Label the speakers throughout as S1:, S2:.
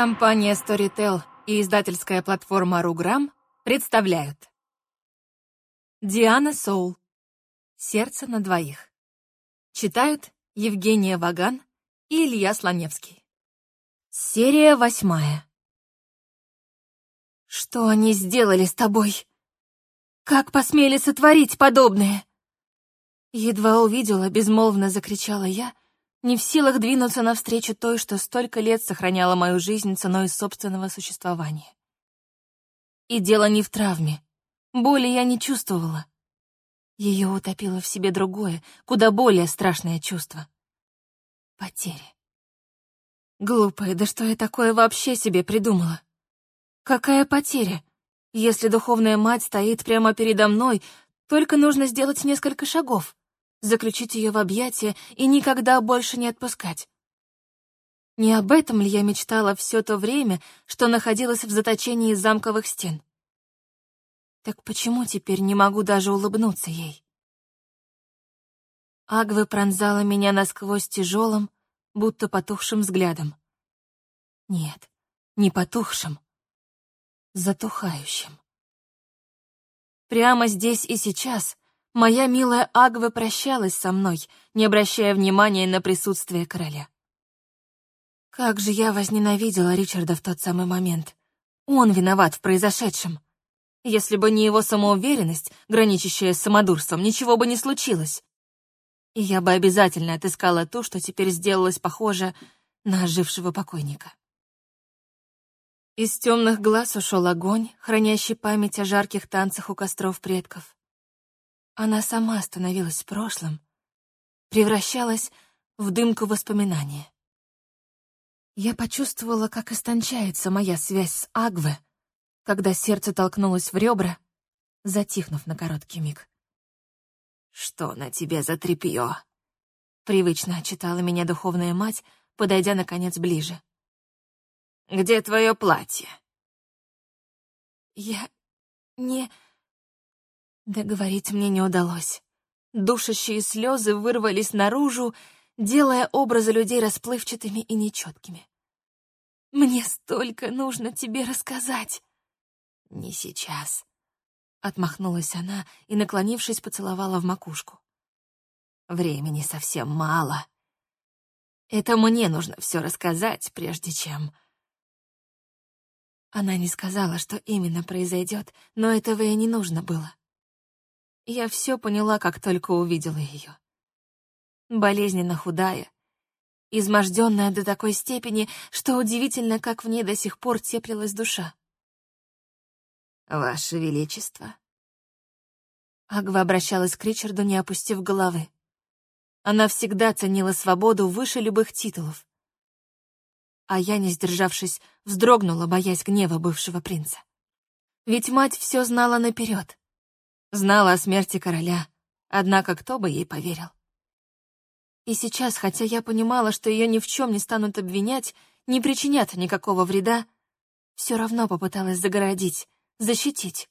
S1: Компания Storytel и издательская платформа Руграм представляют. Диана Соул. «Сердце на двоих» Читают Евгения Ваган и Илья Слоневский. Серия восьмая. «Что они сделали с тобой? Как посмели сотворить подобное?» Едва увидела, безмолвно закричала я, не в силах двинуться навстречу той, что столько лет сохраняла мою жизнь ценой собственного существования. И дело не в травме. Боли я не чувствовала. Ее утопило в себе другое, куда более страшное чувство. Потери. Глупая, да что я такое вообще себе придумала? Какая потеря? Если духовная мать стоит прямо передо мной, только нужно сделать несколько шагов заключить ее в объятия и никогда больше не отпускать. Не об этом ли я мечтала все то время, что находилась в заточении замковых стен? Так почему теперь не могу даже улыбнуться ей? Агва пронзала меня насквозь тяжелым, будто потухшим взглядом. Нет, не потухшим, затухающим. Прямо здесь и сейчас Моя милая Агва прощалась со мной, не обращая внимания на присутствие короля. Как же я возненавидела Ричарда в тот самый момент. Он виноват в произошедшем. Если бы не его самоуверенность, граничащая с самодурством, ничего бы не случилось. И я бы обязательно отыскала то, что теперь сделалось похоже на ожившего покойника. Из темных глаз ушел огонь, хранящий память о жарких танцах у костров предков. Она сама становилась прошлым, превращалась в дымку воспоминания. Я почувствовала, как истончается моя связь с Агве, когда сердце толкнулось в ребра, затихнув на короткий миг. «Что на тебе за тряпье?» — привычно отчитала меня духовная мать, подойдя, наконец, ближе. «Где твое платье?» «Я не...» Договорить мне не удалось. Душащие слезы вырвались наружу, делая образы людей расплывчатыми и нечеткими. «Мне столько нужно тебе рассказать!» «Не сейчас», — отмахнулась она и, наклонившись, поцеловала в макушку. «Времени совсем мало. Это мне нужно все рассказать, прежде чем...» Она не сказала, что именно произойдет, но этого и не нужно было. Я все поняла, как только увидела ее. Болезненно худая, изможденная до такой степени, что удивительно, как в ней до сих пор теплилась душа. «Ваше Величество». Агва обращалась к Ричарду, не опустив головы. Она всегда ценила свободу выше любых титулов. А я, не сдержавшись, вздрогнула, боясь гнева бывшего принца. Ведь мать все знала наперед. Знала о смерти короля, однако кто бы ей поверил? И сейчас, хотя я понимала, что ее ни в чем не станут обвинять, не причинят никакого вреда, все равно попыталась загородить, защитить.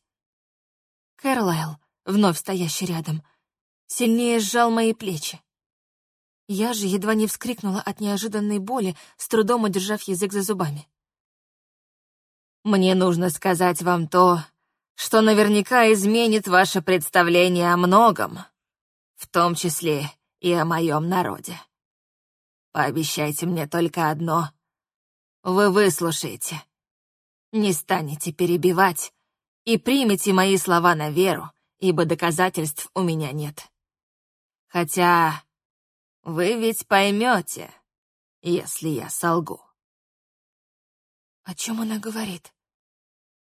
S1: Кэрлайл, вновь стоящий рядом, сильнее сжал мои плечи. Я же едва не вскрикнула от неожиданной боли, с трудом удержав язык за зубами. «Мне нужно сказать вам то, что наверняка изменит ваше представление о многом, в том числе и о моем народе. Пообещайте мне только одно. Вы выслушаете, не станете перебивать и примите мои слова на веру, ибо доказательств у меня нет. Хотя вы ведь поймете, если я солгу. О чем она говорит?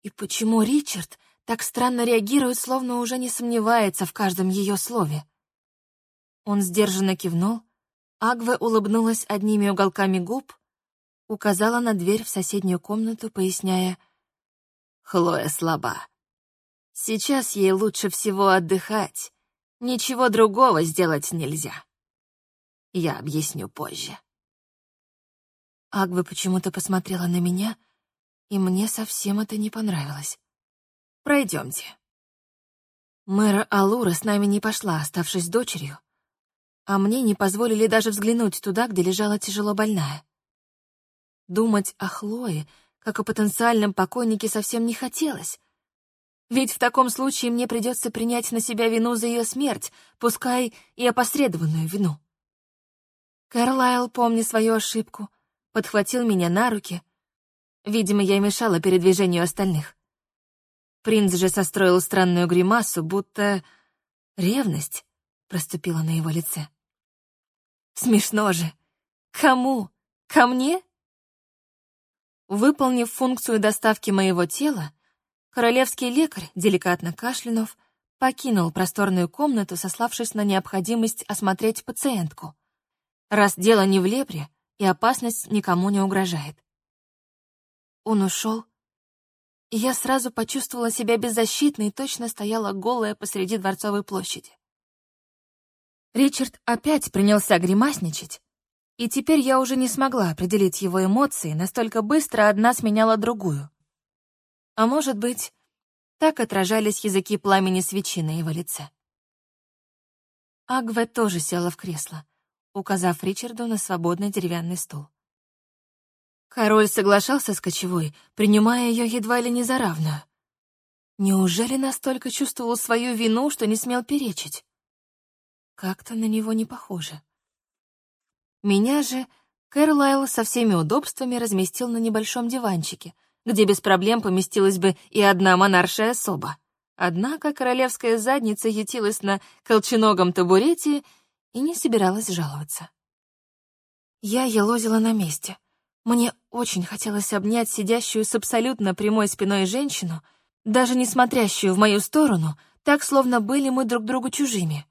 S1: И почему Ричард так странно реагирует, словно уже не сомневается в каждом ее слове. Он сдержанно кивнул, Агве улыбнулась одними уголками губ, указала на дверь в соседнюю комнату, поясняя «Хлоя слаба. Сейчас ей лучше всего отдыхать, ничего другого сделать нельзя. Я объясню позже». Агва почему-то посмотрела на меня, и мне совсем это не понравилось. Пройдемте. Мэра Алура с нами не пошла, оставшись дочерью, а мне не позволили даже взглянуть туда, где лежала тяжело больная. Думать о Хлое, как о потенциальном покойнике, совсем не хотелось. Ведь в таком случае мне придется принять на себя вину за ее смерть, пускай и опосредованную вину. Карлайл, помня свою ошибку, подхватил меня на руки. Видимо, я мешала передвижению остальных. Принц же состроил странную гримасу, будто ревность проступила на его лице. Смешно же. Кому? Ко мне? Выполнив функцию доставки моего тела, королевский лекарь, деликатно кашлянув, покинул просторную комнату, сославшись на необходимость осмотреть пациентку, раз дело не в лепре и опасность никому не угрожает. Он ушел, и я сразу почувствовала себя беззащитной и точно стояла голая посреди Дворцовой площади. Ричард опять принялся гримасничать, и теперь я уже не смогла определить его эмоции, настолько быстро одна сменяла другую. А может быть, так отражались языки пламени свечи на его лице. Агве тоже села в кресло, указав Ричарду на свободный деревянный стул. Король соглашался с кочевой, принимая ее едва ли не за равную. Неужели настолько чувствовал свою вину, что не смел перечить? Как-то на него не похоже. Меня же Кэрлайл со всеми удобствами разместил на небольшом диванчике, где без проблем поместилась бы и одна монаршая особа. Однако королевская задница ютилась на колченогом табурете и не собиралась жаловаться. Я елозила на месте. Мне очень хотелось обнять сидящую с абсолютно прямой спиной женщину, даже не смотрящую в мою сторону, так, словно были мы друг другу чужими.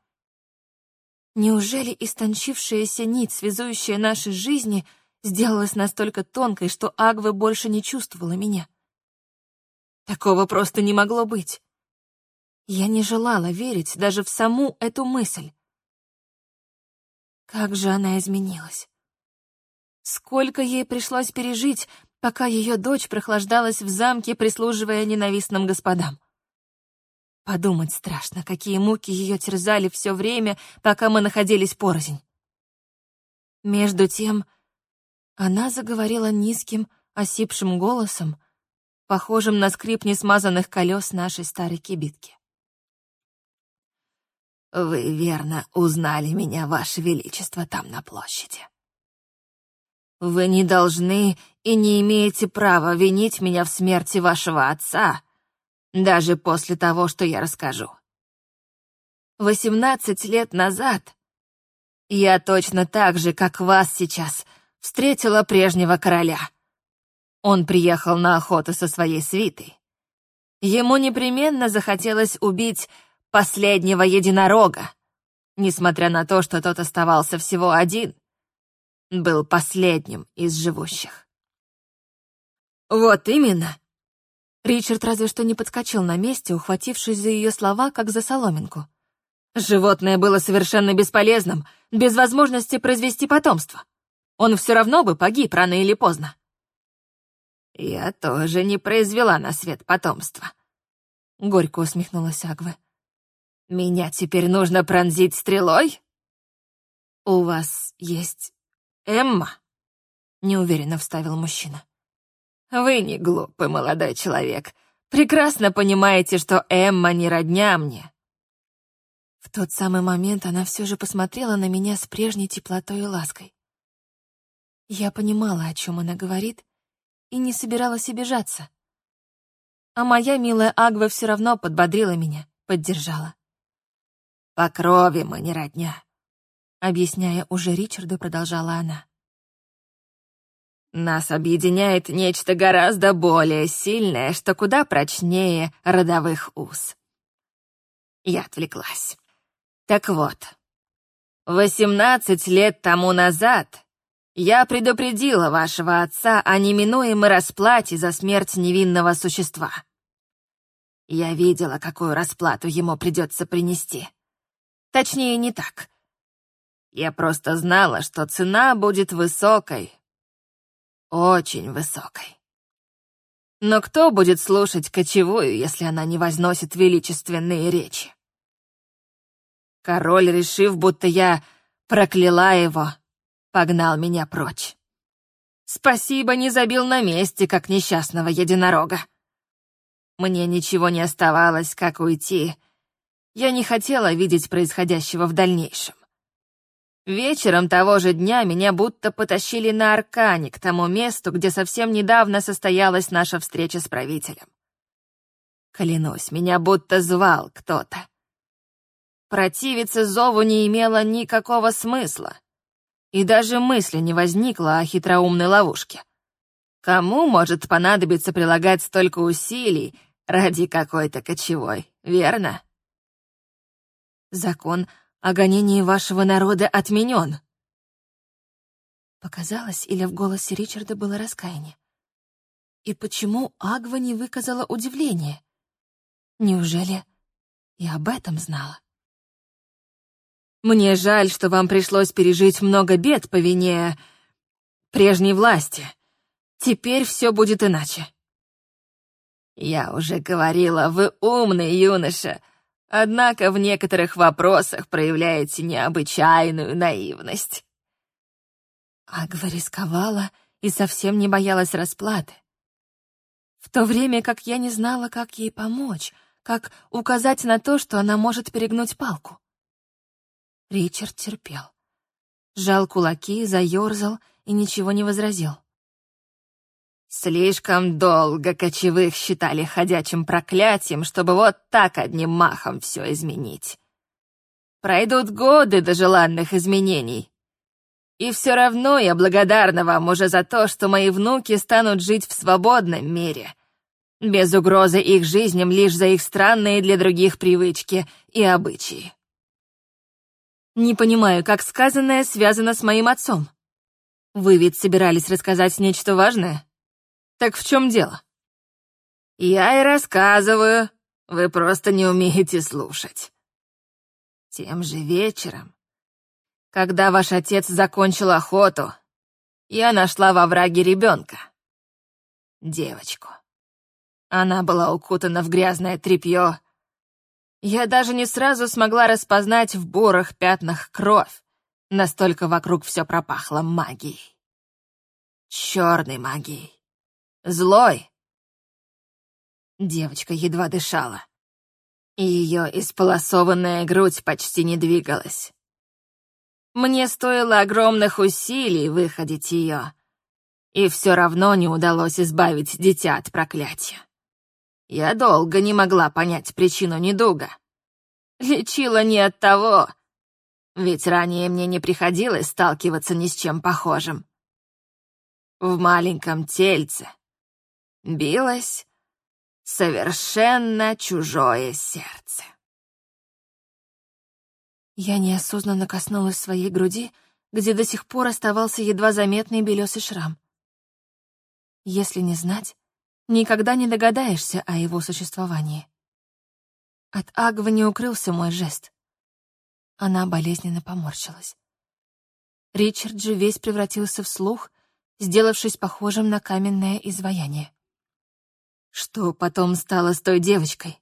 S1: Неужели истончившаяся нить, связующая наши жизни, сделалась настолько тонкой, что Агва больше не чувствовала меня? Такого просто не могло быть. Я не желала верить даже в саму эту мысль. Как же она изменилась. Сколько ей пришлось пережить, пока ее дочь прохлаждалась в замке, прислуживая ненавистным господам. Подумать страшно, какие муки ее терзали все время, пока мы находились порознь. Между тем, она заговорила низким, осипшим голосом, похожим на скрип несмазанных колес нашей старой кибитки. «Вы верно узнали меня, Ваше Величество, там на площади. Вы не должны и не имеете права винить меня в смерти вашего отца, даже после того, что я расскажу. Восемнадцать лет назад я точно так же, как вас сейчас, встретила прежнего короля. Он приехал на охоту со своей свитой. Ему непременно захотелось убить последнего единорога, несмотря на то, что тот оставался всего один, был последним из живущих. Вот именно, Ричард разве что не подскочил на месте, ухватившись за ее слова, как за соломинку. Животное было совершенно бесполезным, без возможности произвести потомство. Он все равно бы погиб рано или поздно. «Я тоже не произвела на свет потомства», — горько усмехнулась Агве. «Меня теперь нужно пронзить стрелой?» «У вас есть Эмма?» — неуверенно вставил мужчина. Вы не глупый молодой человек. Прекрасно понимаете, что Эмма не родня мне. В тот самый момент она все же посмотрела на меня с прежней теплотой и лаской. Я понимала, о чем она говорит, и не собиралась обижаться. А моя милая Агва все равно подбодрила меня, поддержала. «По крови мы не родня», — объясняя уже Ричарду, продолжала она. Нас объединяет нечто гораздо более сильное, что куда прочнее родовых уз. Я отвлеклась. Так вот, восемнадцать лет тому назад я предупредила вашего отца о неминуемой расплате за смерть невинного существа. Я видела, какую расплату ему придется принести. Точнее, не так. Я просто знала, что цена будет высокой, очень высокой. Но кто будет слушать кочевую, если она не возносит величественные речи? Король, решив, будто я прокляла его, погнал меня прочь. Спасибо, не забил на месте, как несчастного единорога. Мне ничего не оставалось, как уйти. Я не хотела видеть происходящего в дальнейшем. Вечером того же дня меня будто потащили на Аркане к тому месту, где совсем недавно состоялась наша встреча с правителем. Клянусь, меня будто звал кто-то. Противиться зову не имело никакого смысла. И даже мысли не возникло о хитроумной ловушке. Кому может понадобиться прилагать столько усилий ради какой-то кочевой, верно? Закон о гонении вашего народа отменен. Показалось, или в голосе Ричарда было раскаяние? И почему Агва не выказала удивления? Неужели и об этом знала? Мне жаль, что вам пришлось пережить много бед по вине прежней власти. Теперь все будет иначе. Я уже говорила, вы умный юноша, Однако в некоторых вопросах проявляете необычайную наивность. Агва рисковала и совсем не боялась расплаты. В то время как я не знала, как ей помочь, как указать на то, что она может перегнуть палку. Ричард терпел. Сжал кулаки, заерзал и ничего не возразил. Слишком долго кочевых считали ходячим проклятием, чтобы вот так одним махом все изменить. Пройдут годы до желанных изменений. И все равно я благодарна вам уже за то, что мои внуки станут жить в свободном мире, без угрозы их жизням лишь за их странные для других привычки и обычаи. Не понимаю, как сказанное связано с моим отцом. Вы ведь собирались рассказать нечто важное? Так в чем дело? Я и рассказываю, вы просто не умеете слушать. Тем же вечером, когда ваш отец закончил охоту, я нашла во враге ребенка. Девочку. Она была укутана в грязное тряпье. Я даже не сразу смогла распознать в бурых пятнах кровь. Настолько вокруг все пропахло магией. Черной магией. Злой!» Девочка едва дышала. Ее исполосованная грудь почти не двигалась. Мне стоило огромных усилий выходить ее, и все равно не удалось избавить дитя от проклятия. Я долго не могла понять причину недуга. Лечила не от того, ведь ранее мне не приходилось сталкиваться ни с чем похожим. В маленьком тельце билось совершенно чужое сердце. Я неосознанно коснулась своей груди, где до сих пор оставался едва заметный белесый шрам. Если не знать, никогда не догадаешься о его существовании. От Агвы не укрылся мой жест. Она болезненно поморщилась. Ричард же весь превратился в слух, сделавшись похожим на каменное изваяние. «Что потом стало с той девочкой?»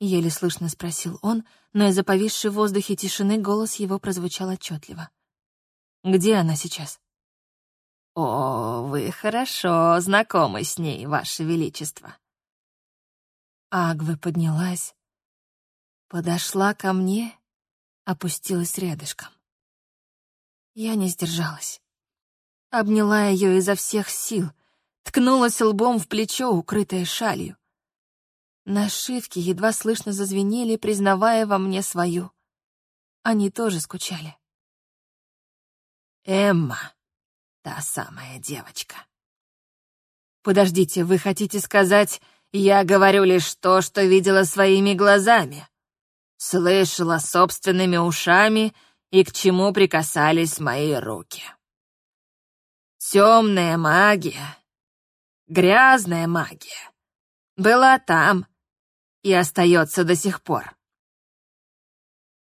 S1: Еле слышно спросил он, но из-за повисшей в воздухе тишины голос его прозвучал отчетливо. «Где она сейчас?» «О, вы хорошо знакомы с ней, Ваше Величество». Агва поднялась, подошла ко мне, опустилась рядышком. Я не сдержалась. Обняла ее изо всех сил — ткнулась лбом в плечо, укрытое шалью. Нашивки едва слышно зазвенели, признавая во мне свою. Они тоже скучали. Эмма, та самая девочка. Подождите, вы хотите сказать, я говорю лишь то, что видела своими глазами? Слышала собственными ушами и к чему прикасались мои руки. Темная магия грязная магия, была там и остается до сих пор.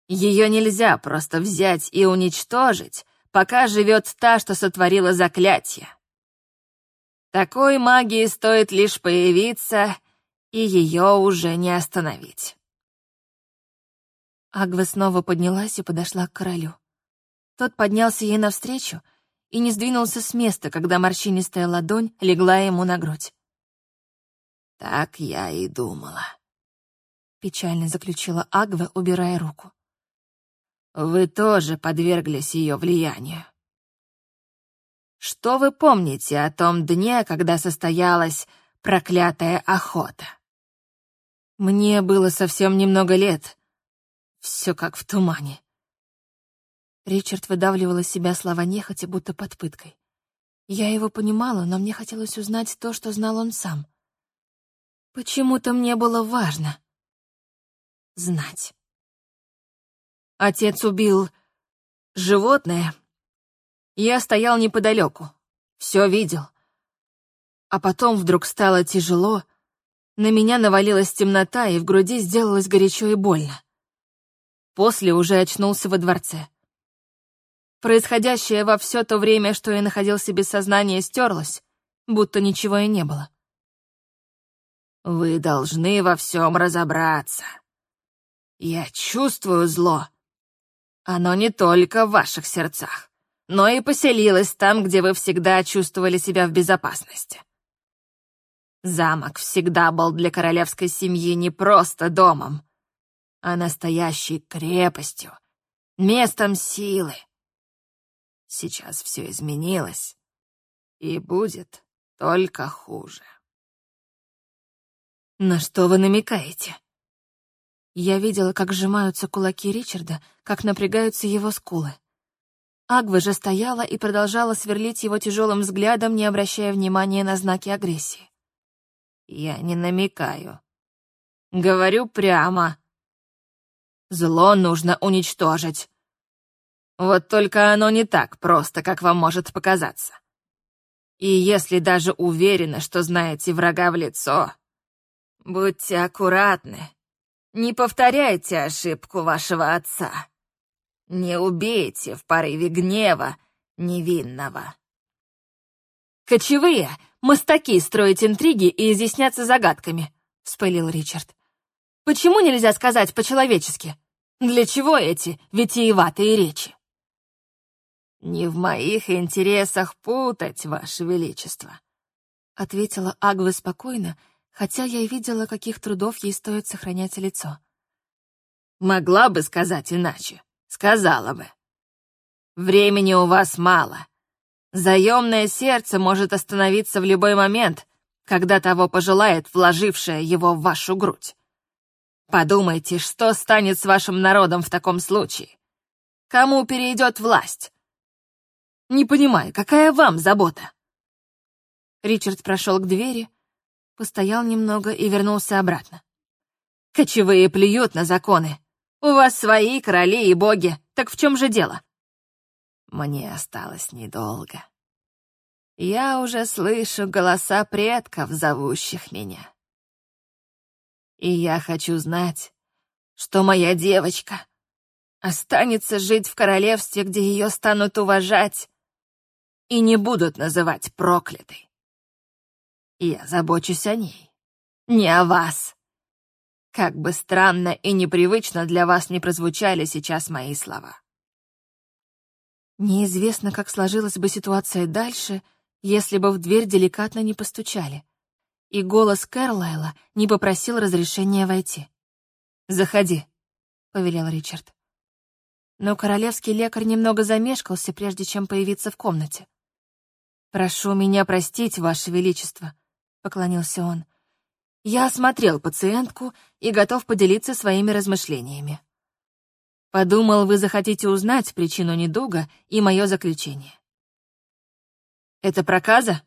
S1: Ее нельзя просто взять и уничтожить, пока живет та, что сотворила заклятие. Такой магии стоит лишь появиться, и ее уже не остановить. Агва снова поднялась и подошла к королю. Тот поднялся ей навстречу,
S2: и не сдвинулся с места, когда морщинистая ладонь легла ему на грудь.
S1: «Так я и думала», — печально заключила Агва, убирая руку. «Вы тоже подверглись ее влиянию. Что вы помните о том дне, когда состоялась проклятая охота?»
S2: Мне было совсем немного лет. Все как в тумане. Ричард выдавливал из себя слова нехотя, будто под пыткой. Я его понимала, но мне хотелось узнать то, что знал он сам. Почему-то мне было важно знать. Отец убил животное. Я стоял неподалеку, все видел. А потом вдруг стало тяжело, на меня навалилась темнота, и в груди сделалось горячо и больно. После уже очнулся во дворце. Происходящее во все то время, что я находился без сознания, стерлось, будто ничего и не было.
S1: «Вы должны во всем разобраться. Я чувствую зло. Оно не только в ваших сердцах, но и поселилось там, где вы всегда чувствовали себя в безопасности. Замок всегда был для королевской семьи не просто домом, а настоящей крепостью, местом силы. Сейчас все изменилось, и будет только хуже.
S2: На что вы намекаете? Я видела, как сжимаются кулаки Ричарда, как напрягаются его скулы. Агва же стояла и продолжала сверлить его тяжелым взглядом, не обращая внимания на знаки агрессии.
S1: Я не намекаю. Говорю прямо. Зло нужно уничтожить. Вот только оно не так просто, как вам может показаться. И если даже уверены, что знаете врага в лицо, будьте аккуратны. Не повторяйте ошибку вашего отца. Не убейте в порыве гнева невинного.
S2: «Кочевые мастаки строить интриги и изъясняться загадками», — вспылил Ричард. «Почему нельзя сказать по-человечески? Для чего эти витиеватые речи?»
S1: «Не в моих интересах путать, Ваше Величество», — ответила Агва спокойно, хотя я и видела, каких трудов ей стоит сохранять лицо. «Могла бы сказать иначе, сказала бы. Времени у вас мало, Заемное сердце может остановиться в любой момент, когда того пожелает вложившее его в вашу грудь. Подумайте, что станет с вашим народом в таком случае? Кому перейдет власть? Не понимаю, какая вам забота? Ричард прошел к двери, постоял немного и вернулся обратно. Кочевые плюют на законы. У вас свои короли и боги, так в чем же дело? Мне осталось недолго. Я уже слышу голоса предков, зовущих меня. И я хочу знать, что моя девочка останется жить в королевстве, где ее станут уважать и не будут называть проклятой. Я забочусь о ней, не о вас. Как бы странно и непривычно для вас не прозвучали сейчас мои слова. Неизвестно, как сложилась бы ситуация дальше, если бы в дверь деликатно не постучали, и голос Кэрлайла не попросил разрешения войти. «Заходи», — повелел Ричард. Но королевский лекарь немного замешкался, прежде чем появиться в комнате. «Прошу меня простить, Ваше Величество», — поклонился он. «Я осмотрел пациентку и готов поделиться своими размышлениями». Подумал, вы захотите узнать причину недуга и мое заключение. «Это проказа?»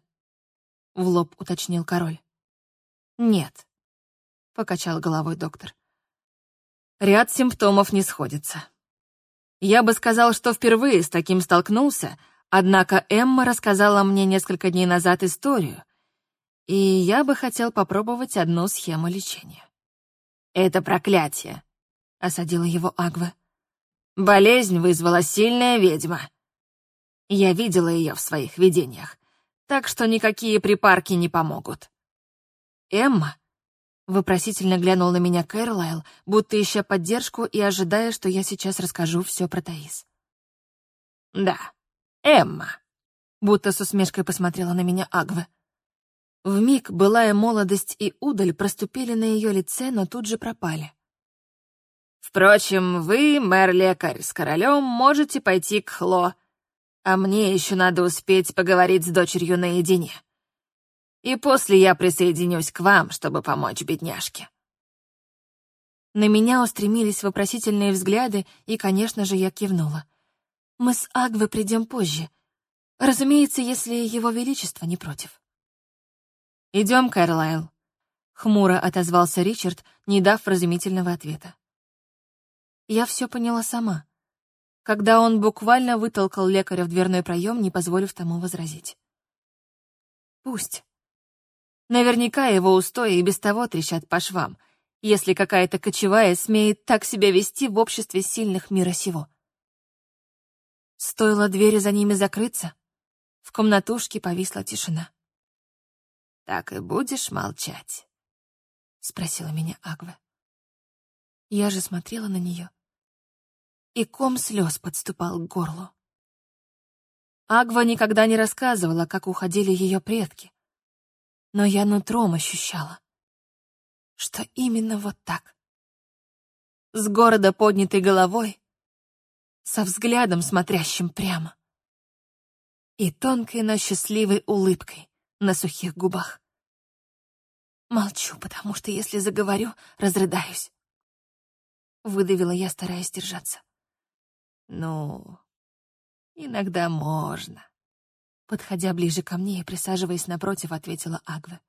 S1: — в лоб уточнил король. «Нет», — покачал головой доктор. «Ряд симптомов не сходится. Я бы сказал, что впервые с таким столкнулся, однако Эмма рассказала мне несколько дней назад историю, и я бы хотел попробовать одну схему лечения». «Это проклятие», — осадила его Агва. Болезнь вызвала сильная ведьма. Я видела ее в своих видениях, так что никакие припарки не помогут. Эмма вопросительно глянул на меня Кэролайл, будто ища поддержку и ожидая, что я сейчас расскажу все про Таис. Да, Эмма. Будто с усмешкой посмотрела на меня Агва. Вмиг былая молодость и удаль проступили на ее лице, но тут же пропали.
S3: «Впрочем, вы, мэр-лекарь, с королем можете пойти к Хло, а мне еще надо успеть поговорить с дочерью наедине. И после я присоединюсь к вам, чтобы помочь бедняжке».
S1: На меня устремились вопросительные взгляды, и, конечно же, я кивнула. «Мы с Агвой придем позже. Разумеется, если Его Величество не против».
S3: «Идем, Кэрлайл», — хмуро отозвался Ричард, не дав разумительного ответа.
S1: Я все поняла сама, когда он буквально вытолкал лекаря в дверной проем, не позволив тому возразить. Пусть. Наверняка его устои и без того трещат по швам — если какая-то кочевая смеет так себя вести в обществе сильных мира сего. Стоило двери за ними закрыться, в комнатушке повисла тишина.
S3: «Так и будешь молчать?»
S1: — спросила меня Агва. Я же смотрела на нее, и ком слез подступал к горлу. Агва никогда не рассказывала, как уходили ее предки, но я нутром ощущала что именно вот так. С города поднятой головой, со взглядом, смотрящим прямо, и тонкой, но счастливой улыбкой на сухих губах. Молчу, потому что если заговорю, разрыдаюсь. Выдавила я, стараясь держаться.
S3: Ну, иногда можно.
S1: Подходя ближе ко мне и присаживаясь напротив, ответила Агва.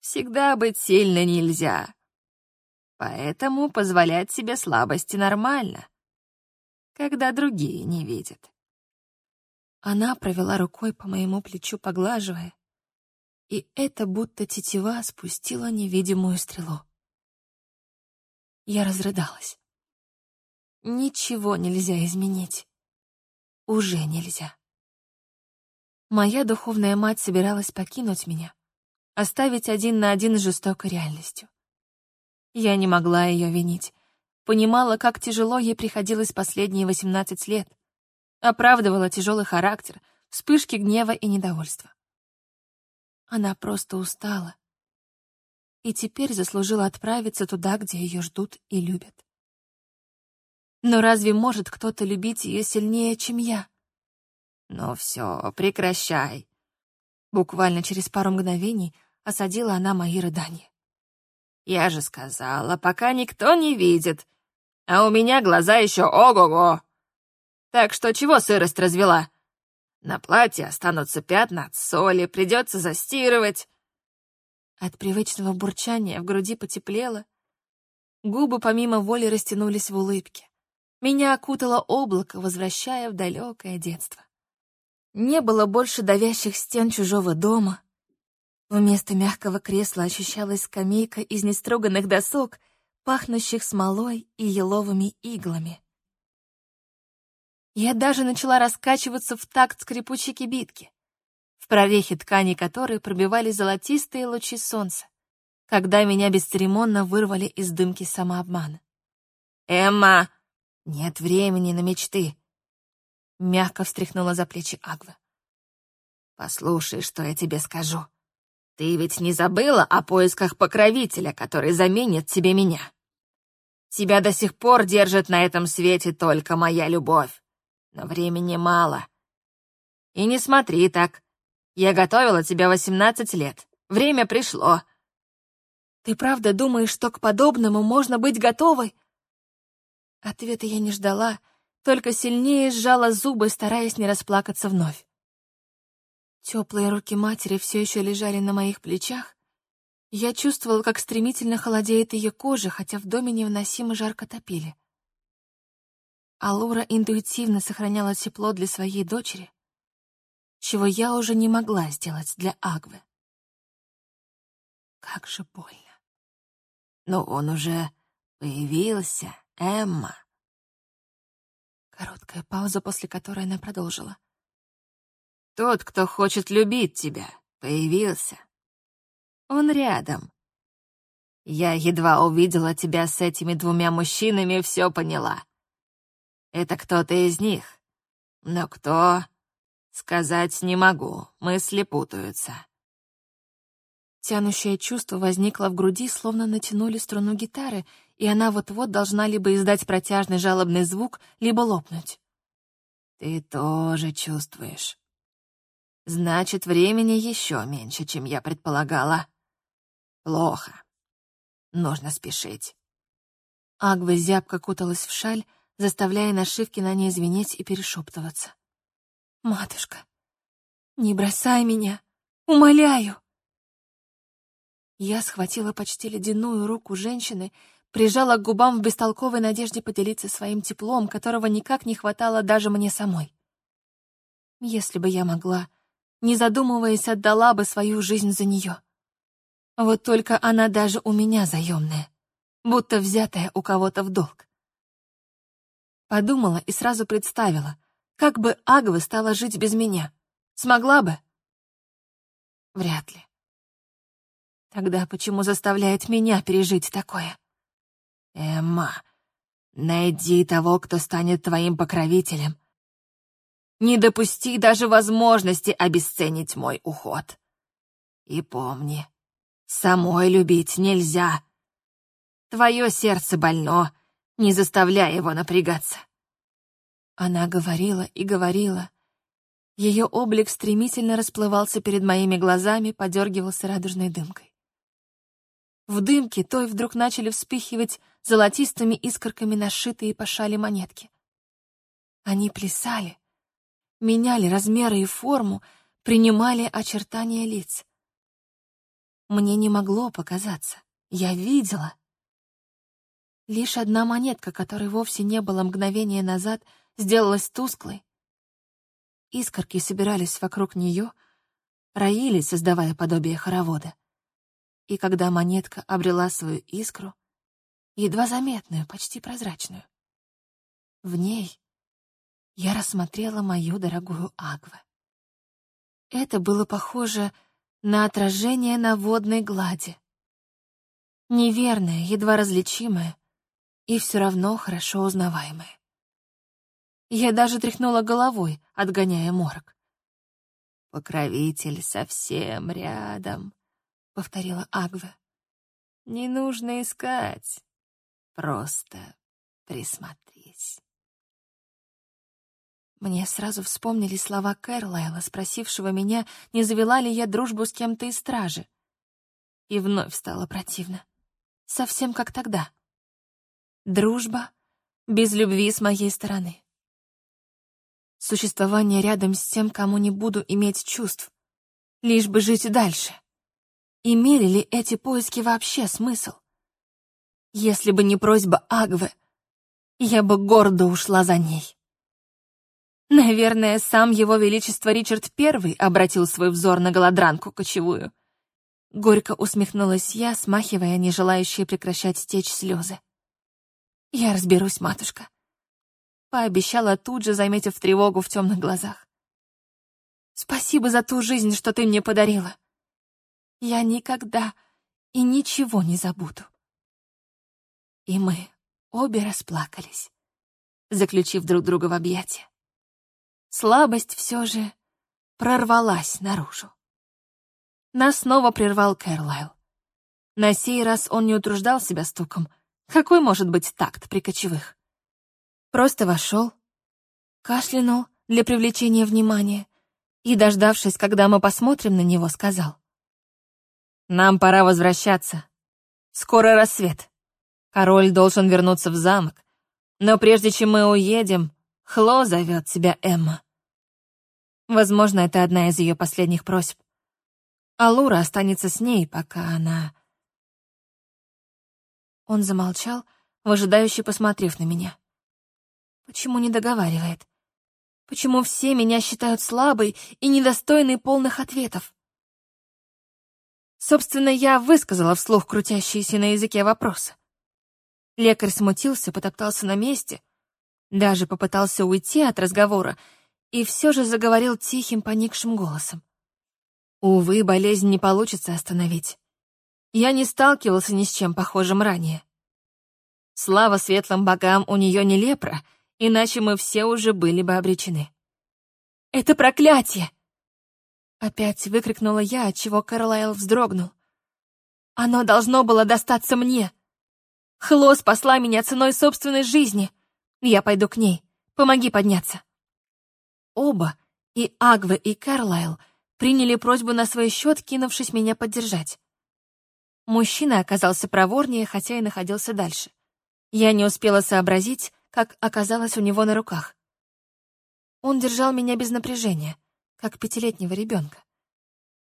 S3: Всегда быть сильно нельзя. Поэтому позволять себе слабости нормально, когда другие не видят.
S1: Она провела рукой по моему плечу, поглаживая, и это будто тетива спустила невидимую стрелу. Я разрыдалась. Ничего нельзя изменить. Уже нельзя. Моя духовная мать собиралась покинуть меня, оставить один на один с жестокой реальностью. Я не могла ее винить. Понимала, как тяжело ей приходилось последние 18 лет. Оправдывала тяжелый характер, вспышки гнева и недовольства. Она просто устала. И теперь заслужила отправиться туда, где ее ждут и любят. Но разве может кто-то любить ее сильнее, чем я?
S3: Ну все, прекращай.
S1: Буквально через пару мгновений осадила она мои рыдания.
S3: «Я же сказала, пока никто не видит, а у меня глаза еще ого-го. Так что чего сырость развела? На платье останутся пятна от соли, придется застирывать».
S1: От привычного бурчания в груди потеплело. Губы помимо воли растянулись в улыбке. Меня окутало облако, возвращая в далекое детство. Не было больше давящих стен чужого дома, Вместо мягкого кресла ощущалась скамейка из нестроганных досок, пахнущих смолой и еловыми иглами. Я даже начала раскачиваться в такт скрипучей кибитки, в прорехе ткани которой пробивали золотистые лучи солнца, когда меня бесцеремонно вырвали из дымки самообмана.
S3: «Эмма, нет времени на мечты!»
S1: Мягко встряхнула за плечи Агва.
S3: «Послушай, что я тебе скажу. Ты ведь не забыла о поисках покровителя, который заменит тебе меня? Тебя до сих пор держит на этом свете только моя любовь. Но времени мало. И не смотри так. Я готовила тебя восемнадцать лет. Время пришло.
S1: Ты правда думаешь, что к подобному можно быть готовой? Ответа я не ждала, только сильнее сжала зубы, стараясь не расплакаться вновь. Теплые руки матери все еще лежали на моих плечах. Я чувствовала, как стремительно холодеет ее кожа, хотя в доме невыносимо жарко топили. Алура интуитивно сохраняла тепло для своей дочери, чего я уже не могла сделать для Агвы. Как же больно.
S3: Но он уже появился, Эмма.
S1: Короткая пауза, после которой она продолжила.
S3: Тот, кто хочет любить тебя, появился. Он рядом. Я едва увидела тебя с этими двумя мужчинами, все поняла. Это кто-то из них. Но кто?
S4: Сказать не могу, мысли путаются.
S1: Тянущее чувство возникло в груди, словно натянули струну гитары, и она вот-вот должна либо издать протяжный жалобный звук, либо лопнуть.
S4: Ты тоже чувствуешь. Значит, времени еще меньше, чем я предполагала. Плохо. Нужно спешить.
S1: Агва зябко куталась в шаль, заставляя нашивки на ней звенеть и перешептываться. «Матушка, не бросай меня! Умоляю!» Я схватила почти ледяную руку женщины, прижала к губам в бестолковой надежде поделиться своим теплом, которого никак не хватало даже мне самой. Если бы я могла, не задумываясь, отдала бы свою жизнь за нее. Вот только она даже у меня заемная, будто взятая у кого-то в долг. Подумала и сразу представила, как бы Агва стала жить без меня. Смогла бы? Вряд ли. Тогда почему заставляет меня пережить такое?
S4: Эмма, найди того, кто станет твоим покровителем. Не допусти даже возможности обесценить мой уход. И помни, самой любить нельзя. Твое сердце больно, не заставляй его напрягаться.
S1: Она говорила и говорила. Ее облик стремительно расплывался перед моими глазами, подергивался радужной дымкой. В дымке той вдруг начали вспыхивать золотистыми искорками нашитые по шали монетки. Они плясали, меняли размеры и форму, принимали очертания лиц. Мне не могло показаться, я видела. Лишь одна монетка, которой вовсе не было мгновения назад, сделалась тусклой. Искорки собирались вокруг нее, роились, создавая подобие хоровода и когда монетка обрела свою искру, едва заметную, почти прозрачную, в ней я рассмотрела мою дорогую Агву. Это было похоже на отражение на водной глади. Неверное, едва различимое и все равно хорошо узнаваемое. Я даже тряхнула головой, отгоняя морок.
S4: «Покровитель совсем рядом»,
S1: повторила Агва.
S4: Не нужно искать. Просто присмотрись.
S1: Мне сразу вспомнили слова Кэрлайла, спросившего меня, не завела ли я дружбу с кем-то из стражи. И вновь стало противно. Совсем как тогда. Дружба без любви с моей стороны. Существование рядом с тем, кому не буду иметь чувств, лишь бы жить дальше. Имели ли эти поиски вообще смысл? Если бы не просьба Агвы, я бы гордо ушла за ней. Наверное, сам его величество Ричард I обратил свой взор на голодранку кочевую. Горько усмехнулась я, смахивая не желающие прекращать течь слезы. «Я разберусь, матушка», — пообещала тут же, заметив тревогу в темных глазах. «Спасибо за ту жизнь, что ты мне подарила я никогда и ничего не забуду. И мы обе расплакались, заключив друг друга в объятия. Слабость все же прорвалась наружу. Нас снова прервал Кэрлайл. На сей раз он не утруждал себя стуком. Какой может быть такт при кочевых? Просто вошел, кашлянул для привлечения внимания и, дождавшись, когда мы посмотрим на него, сказал. Нам пора возвращаться. Скоро рассвет. Король должен вернуться в замок. Но прежде чем мы уедем, Хло зовет себя Эмма. Возможно, это одна из ее последних просьб. А Лура останется с ней, пока она... Он замолчал, выжидающе посмотрев на меня. Почему не договаривает? Почему все меня считают слабой и недостойной полных ответов? Собственно, я высказала вслух крутящиеся на языке вопросы. Лекарь смутился, потоптался на месте, даже попытался уйти от разговора и все же заговорил тихим, поникшим голосом. Увы, болезнь не получится остановить. Я не сталкивался ни с чем похожим ранее. Слава светлым богам, у нее не лепра, иначе мы все уже были бы обречены. Это проклятие!» Опять выкрикнула я, отчего Карлайл вздрогнул. «Оно должно было достаться мне!» Хло спасла меня ценой собственной жизни. Я пойду к ней. Помоги подняться. Оба, и Агва, и Карлайл, приняли просьбу на свой счет, кинувшись меня поддержать. Мужчина оказался проворнее, хотя и находился дальше. Я не успела сообразить, как оказалась у него на руках. Он держал меня без напряжения, как пятилетнего ребенка.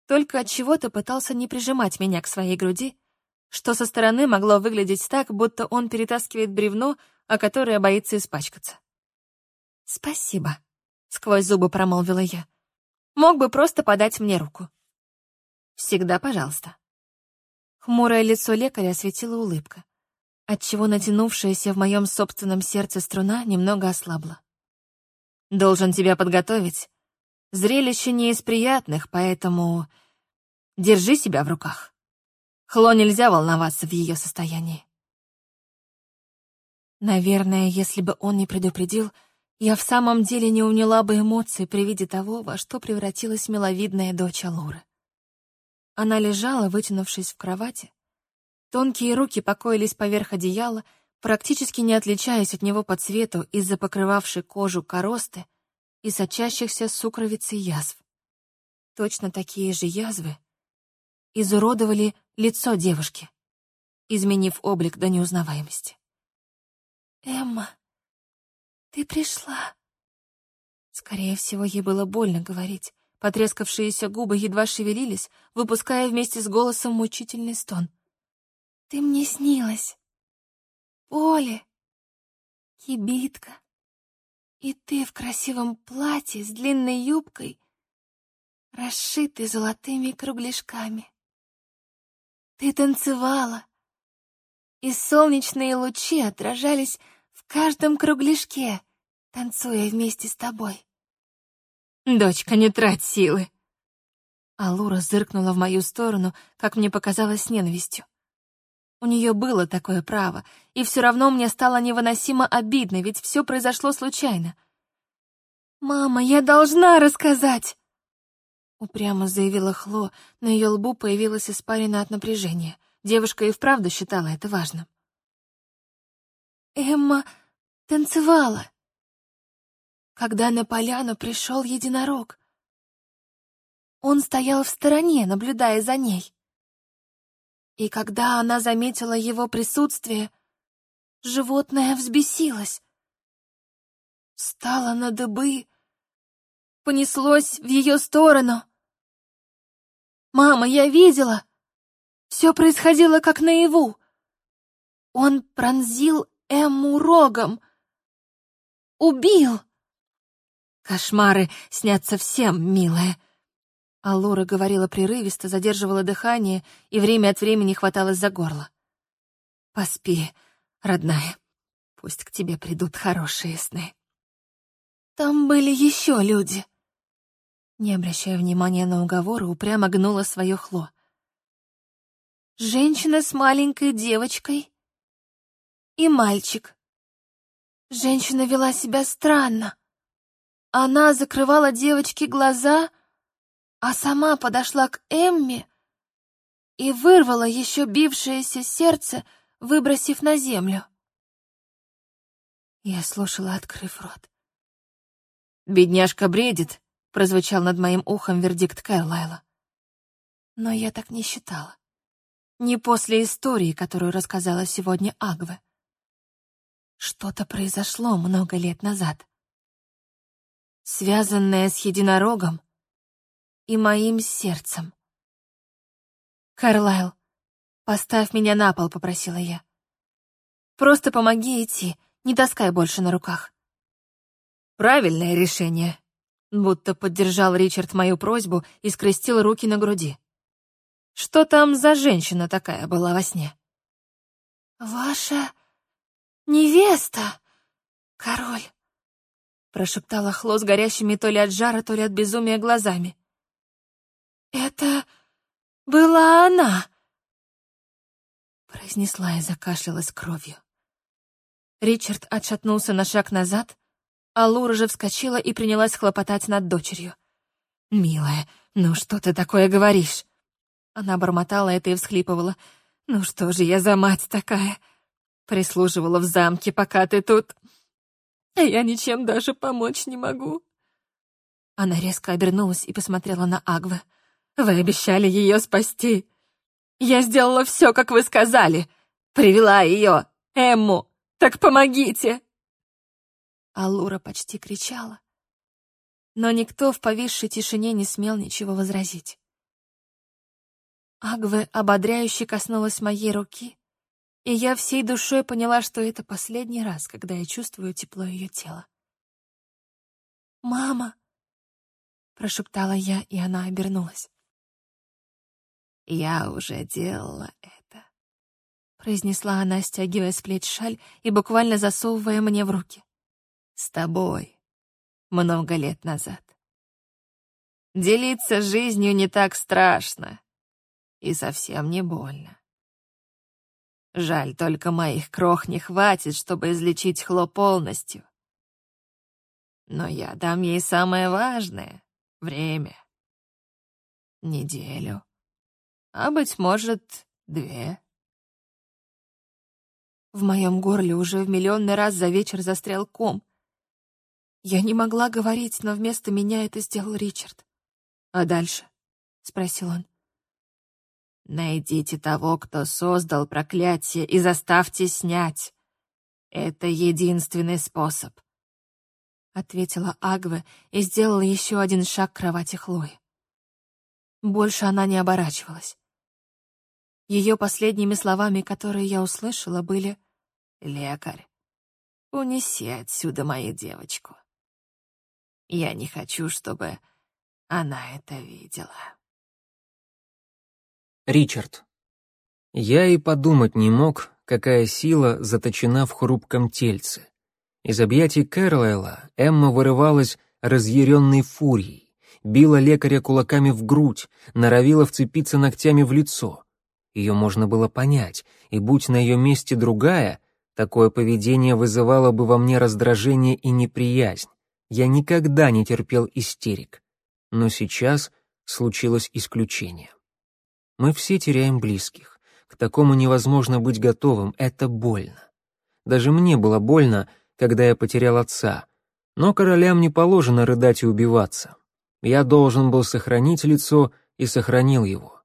S1: Только от чего-то пытался не прижимать меня к своей груди, что со стороны могло выглядеть так, будто он перетаскивает бревно, о которое боится испачкаться. «Спасибо», — сквозь зубы промолвила я. «Мог бы просто подать мне руку». «Всегда пожалуйста». Хмурое лицо лекаря осветила улыбка, отчего натянувшаяся в моем собственном сердце струна немного ослабла. «Должен тебя подготовить. Зрелище не из приятных, поэтому держи себя в руках». Хло нельзя волноваться в ее состоянии. Наверное, если бы он не предупредил, я в самом деле не уняла бы эмоции при виде того, во что превратилась миловидная дочь Алуры. Она лежала, вытянувшись в кровати. Тонкие руки покоились поверх одеяла, практически не отличаясь от него по цвету из-за покрывавшей кожу коросты и сочащихся сукровицей язв. Точно такие же язвы изуродовали лицо девушки, изменив облик до неузнаваемости. «Эмма, ты пришла». Скорее всего, ей было больно говорить. Потрескавшиеся губы едва шевелились, выпуская вместе с голосом мучительный стон. «Ты мне снилась. Поле, кибитка, и ты в красивом платье с длинной юбкой, расшитой золотыми кругляшками. Ты танцевала, и солнечные лучи отражались в каждом кругляшке, танцуя вместе с тобой. «Дочка, не трать силы!» Алура зыркнула в мою сторону, как мне показалось, с ненавистью. У нее было такое право, и все равно мне стало невыносимо обидно, ведь все произошло случайно. «Мама, я должна рассказать!» Упрямо заявила Хло, на ее лбу появилась испарина от напряжения. Девушка и вправду считала это важным. Эмма танцевала. Когда на поляну пришел единорог. Он стоял в стороне, наблюдая за ней. И когда она заметила его присутствие, животное взбесилось. Встала на дыбы, понеслось в ее сторону. «Мама, я видела! Все происходило как наяву. Он пронзил Эмму рогом. Убил!» «Кошмары снятся всем, милая!» Аллура говорила прерывисто, задерживала дыхание и время от времени хваталась за горло. «Поспи, родная. Пусть к тебе придут хорошие сны». «Там были еще люди», не обращая внимания на уговоры, упрямо гнула свое хло. Женщина с маленькой девочкой и мальчик. Женщина вела себя странно. Она закрывала девочке глаза, а сама подошла к Эмме и вырвала еще бившееся сердце, выбросив на землю. Я слушала, открыв рот. «Бедняжка бредит», прозвучал над моим ухом вердикт Кэрлайла. Но я так не считала. Не после истории, которую рассказала сегодня Агве. Что-то произошло много лет назад. Связанное с единорогом и моим сердцем. «Карлайл, поставь меня на пол», — попросила я. «Просто помоги идти, не таскай больше на руках». «Правильное решение», Будто поддержал Ричард мою просьбу и скрестил руки на груди. Что там за женщина такая была во сне? «Ваша невеста, король», — прошептала Хло с горящими то ли от жара, то ли от безумия глазами. «Это была она», — произнесла и закашлялась кровью. Ричард отшатнулся на шаг назад,
S5: Алура же вскочила и принялась хлопотать над дочерью. «Милая, ну что ты такое говоришь?» Она бормотала это и всхлипывала. «Ну что же я за мать такая?» Прислуживала в замке, пока ты тут... А я ничем даже помочь не могу. Она резко обернулась и посмотрела на Агвы. «Вы обещали ее спасти. Я сделала все, как вы сказали. Привела ее, Эмму. Так помогите!» Алура почти кричала. Но никто в повисшей тишине не смел ничего возразить. Агве ободряюще коснулась моей руки, и я всей душой поняла, что это последний раз, когда я чувствую тепло ее тела. «Мама!» — прошептала я, и она обернулась.
S1: «Я уже делала это», —
S5: произнесла она, стягивая с плеч шаль и буквально засовывая мне в руки.
S1: «С тобой. Много лет назад. Делиться жизнью не так страшно и совсем не больно. Жаль, только моих крох не хватит, чтобы излечить Хло полностью. Но я дам ей самое важное — время. Неделю. А, быть может, две.
S5: В моем горле уже в миллионный раз за вечер застрял ком. Я не могла говорить, но вместо меня это сделал Ричард. «А дальше?» — спросил он.
S1: Найдите того, кто создал проклятие, и заставьте снять. Это единственный способ.
S5: Ответила Агве и сделала еще один шаг к кровати Хлои. Больше она не оборачивалась. Ее последними словами, которые я услышала, были
S1: «Лекарь, унеси отсюда мою девочку. Я не хочу, чтобы она это видела».
S6: Ричард. Я и подумать не мог, какая сила заточена в хрупком тельце. Из объятий Кэрлайла Эмма вырывалась разъяренной фурией, била лекаря кулаками в грудь, норовила вцепиться ногтями в лицо. Ее можно было понять, и будь на ее месте другая, такое поведение вызывало бы во мне раздражение и неприязнь. Я никогда не терпел истерик. Но сейчас случилось исключение. Мы все теряем близких. К такому невозможно быть готовым, это больно. Даже мне было больно, когда я потерял отца. Но королям не положено рыдать и убиваться. Я должен был сохранить лицо и сохранил его.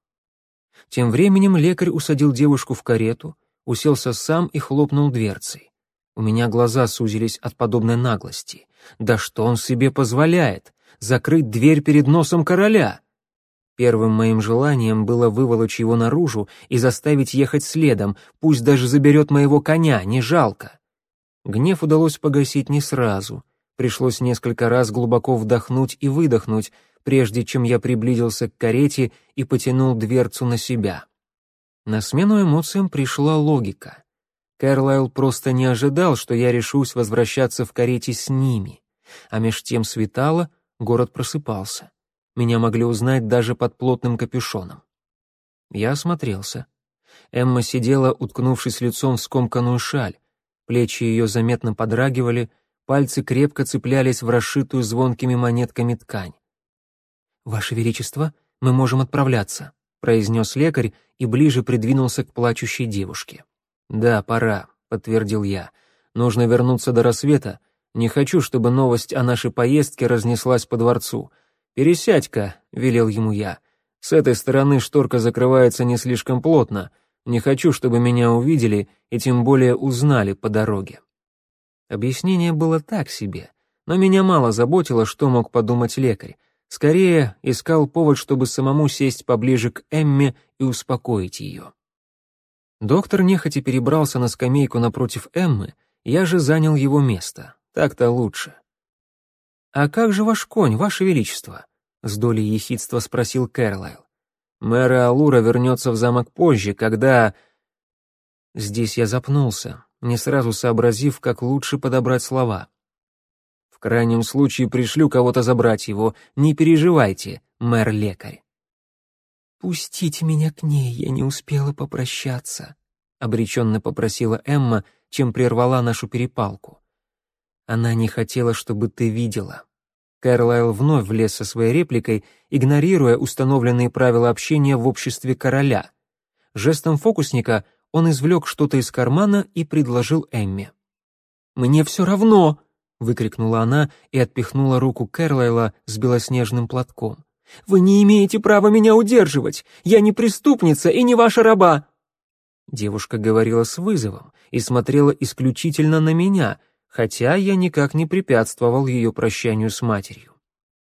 S6: Тем временем лекарь усадил девушку в карету, уселся сам и хлопнул дверцей. У меня глаза сузились от подобной наглости. Да что он себе позволяет? Закрыть дверь перед носом короля? Первым моим желанием было выволочь его наружу и заставить ехать следом, пусть даже заберет моего коня, не жалко. Гнев удалось погасить не сразу. Пришлось несколько раз глубоко вдохнуть и выдохнуть, прежде чем я приблизился к карете и потянул дверцу на себя. На смену эмоциям пришла логика. Кэрлайл просто не ожидал, что я решусь возвращаться в карете с ними. А меж тем светало, город просыпался. Меня могли узнать даже под плотным капюшоном. Я осмотрелся. Эмма сидела, уткнувшись лицом в скомканную шаль. Плечи ее заметно подрагивали, пальцы крепко цеплялись в расшитую звонкими монетками ткань. «Ваше Величество, мы можем отправляться», — произнес лекарь и ближе придвинулся к плачущей девушке. «Да, пора», — подтвердил я. «Нужно вернуться до рассвета. Не хочу, чтобы новость о нашей поездке разнеслась по дворцу. «Пересядь-ка», — велел ему я. «С этой стороны шторка закрывается не слишком плотно. Не хочу, чтобы меня увидели и тем более узнали по дороге». Объяснение было так себе, но меня мало заботило, что мог подумать лекарь. Скорее, искал повод, чтобы самому сесть поближе к Эмме и успокоить ее. Доктор нехотя перебрался на скамейку напротив Эммы, я же занял его место. Так-то лучше. «А как же ваш конь, ваше величество?» — с долей ехидства спросил Кэрлайл. «Мэр Алура вернется в замок позже, когда...» Здесь я запнулся, не сразу сообразив, как лучше подобрать слова. «В крайнем случае пришлю кого-то забрать его, не переживайте, мэр-лекарь». «Пустите меня к ней, я не успела попрощаться», — обреченно попросила Эмма, чем прервала нашу перепалку. Она не хотела, чтобы ты видела. Кэрлайл вновь влез со своей репликой, игнорируя установленные правила общения в обществе короля. Жестом фокусника он извлек что-то из кармана и предложил Эмме. «Мне все равно!» — выкрикнула она и отпихнула руку Кэрлайла с белоснежным платком. «Вы не имеете права меня удерживать! Я не преступница и не ваша раба!» Девушка говорила с вызовом и смотрела исключительно на меня — хотя я никак не препятствовал ее прощанию с матерью.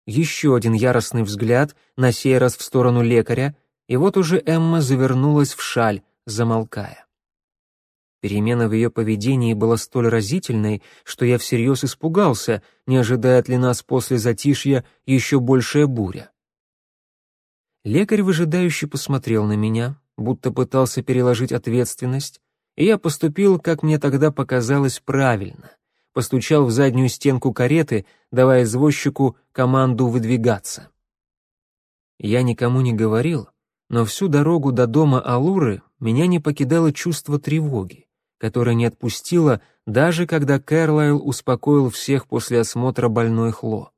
S6: Еще один яростный взгляд, на сей раз в сторону лекаря, и вот уже Эмма завернулась в шаль, замолкая. Перемена в ее поведении была столь разительной, что я всерьез испугался, не ожидает ли нас после затишья еще большая буря. Лекарь выжидающе посмотрел на меня, будто пытался переложить ответственность, и я поступил, как мне тогда показалось, правильно постучал в заднюю стенку кареты, давая извозчику команду выдвигаться. Я никому не говорил, но всю дорогу до дома Алуры меня не покидало чувство тревоги, которое не отпустило, даже когда Кэрлайл успокоил всех после осмотра больной Хло.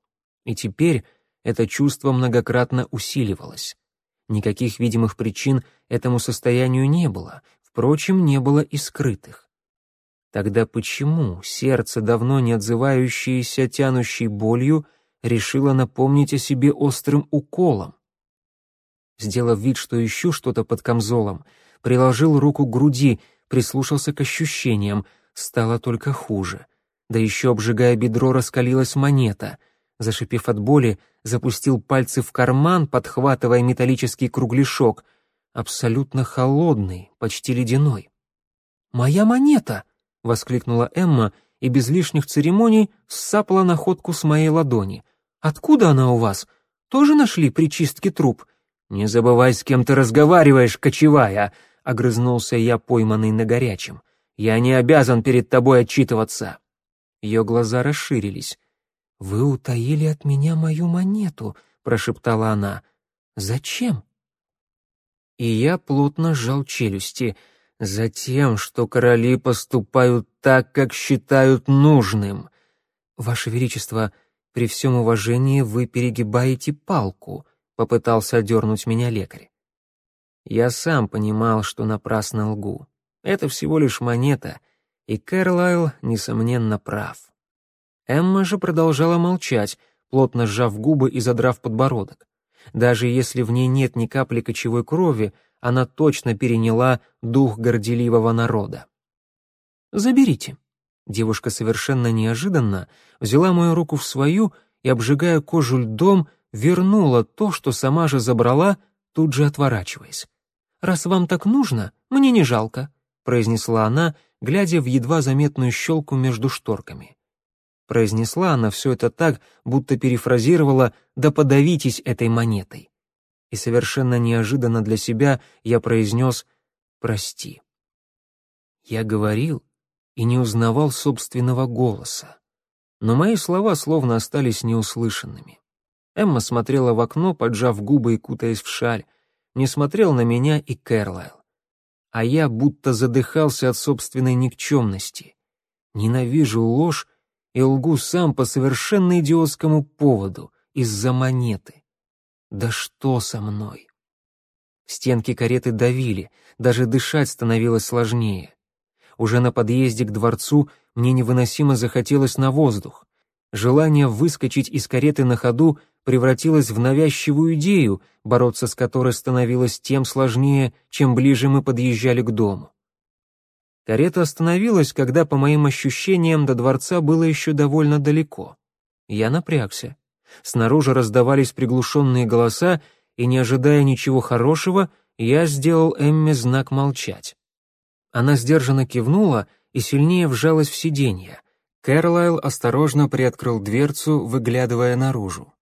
S6: И теперь это чувство многократно усиливалось. Никаких видимых причин этому состоянию не было, впрочем, не было и скрытых. Тогда почему сердце, давно не отзывающееся тянущей болью, решило напомнить о себе острым уколом? Сделав вид, что ищу что-то под камзолом, приложил руку к груди, прислушался к ощущениям, стало только хуже. Да еще, обжигая бедро, раскалилась монета. Зашипев от боли, запустил пальцы в карман, подхватывая металлический кругляшок, абсолютно холодный, почти ледяной. «Моя монета!» — воскликнула Эмма и без лишних церемоний ссапала находку с моей ладони. «Откуда она у вас? Тоже нашли при чистке труп?» «Не забывай, с кем ты разговариваешь, кочевая!» — огрызнулся я, пойманный на горячем. «Я не обязан перед тобой отчитываться!» Ее глаза расширились. «Вы утаили от меня мою монету», — прошептала она. «Зачем?» И я плотно сжал челюсти — Затем, что короли поступают так, как считают нужным. Ваше Величество, при всем уважении вы перегибаете палку, попытался одернуть меня лекарь. Я сам понимал, что напрасно лгу. Это всего лишь монета, и Кэрлайл, несомненно, прав. Эмма же продолжала молчать, плотно сжав губы и задрав подбородок. Даже если в ней нет ни капли кочевой крови, она точно переняла дух горделивого народа. «Заберите». Девушка совершенно неожиданно взяла мою руку в свою и, обжигая кожу льдом, вернула то, что сама же забрала, тут же отворачиваясь. «Раз вам так нужно, мне не жалко», — произнесла она, глядя в едва заметную щелку между шторками. Произнесла она все это так, будто перефразировала «да подавитесь этой монетой» и совершенно неожиданно для себя я произнес «прости». Я говорил и не узнавал собственного голоса, но мои слова словно остались неуслышанными. Эмма смотрела в окно, поджав губы и кутаясь в шаль, не смотрел на меня и Кэрлайл. А я будто задыхался от собственной никчемности. Ненавижу ложь и лгу сам по совершенно идиотскому поводу, из-за монеты. Да что со мной? Стенки кареты давили, даже дышать становилось сложнее. Уже на подъезде к дворцу мне невыносимо захотелось на воздух. Желание выскочить из кареты на ходу превратилось в навязчивую идею, бороться с которой становилось тем сложнее, чем ближе мы подъезжали к дому. Карета остановилась, когда, по моим ощущениям, до дворца было еще довольно далеко. Я напрягся. Снаружи раздавались приглушенные голоса, и, не ожидая ничего хорошего, я сделал Эмме знак молчать. Она сдержанно кивнула и сильнее вжалась в сиденье. Кэрлайл осторожно приоткрыл дверцу, выглядывая наружу.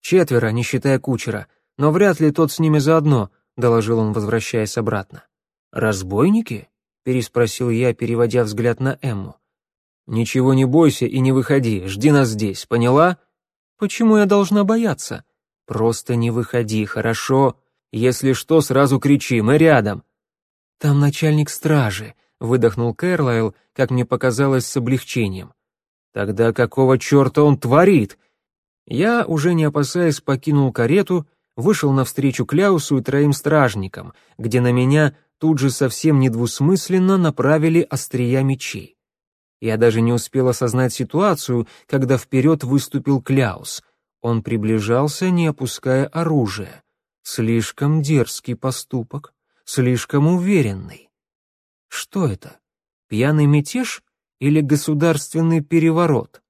S6: «Четверо, не считая кучера, но вряд ли тот с ними заодно», — доложил он, возвращаясь обратно. «Разбойники?» — переспросил я, переводя взгляд на Эмму. «Ничего не бойся и не выходи, жди нас здесь, поняла?» Почему я должна бояться? Просто не выходи, хорошо? Если что, сразу кричи, мы рядом. Там начальник стражи, выдохнул Кэрлайл, как мне показалось, с облегчением. Тогда какого черта он творит? Я, уже не опасаясь, покинул карету, вышел навстречу Кляусу и троим стражникам, где на меня тут же совсем недвусмысленно направили острия мечей. Я даже не успел осознать ситуацию, когда вперед выступил Кляус. Он приближался, не опуская оружия. Слишком дерзкий поступок, слишком уверенный. Что это? Пьяный мятеж или государственный переворот?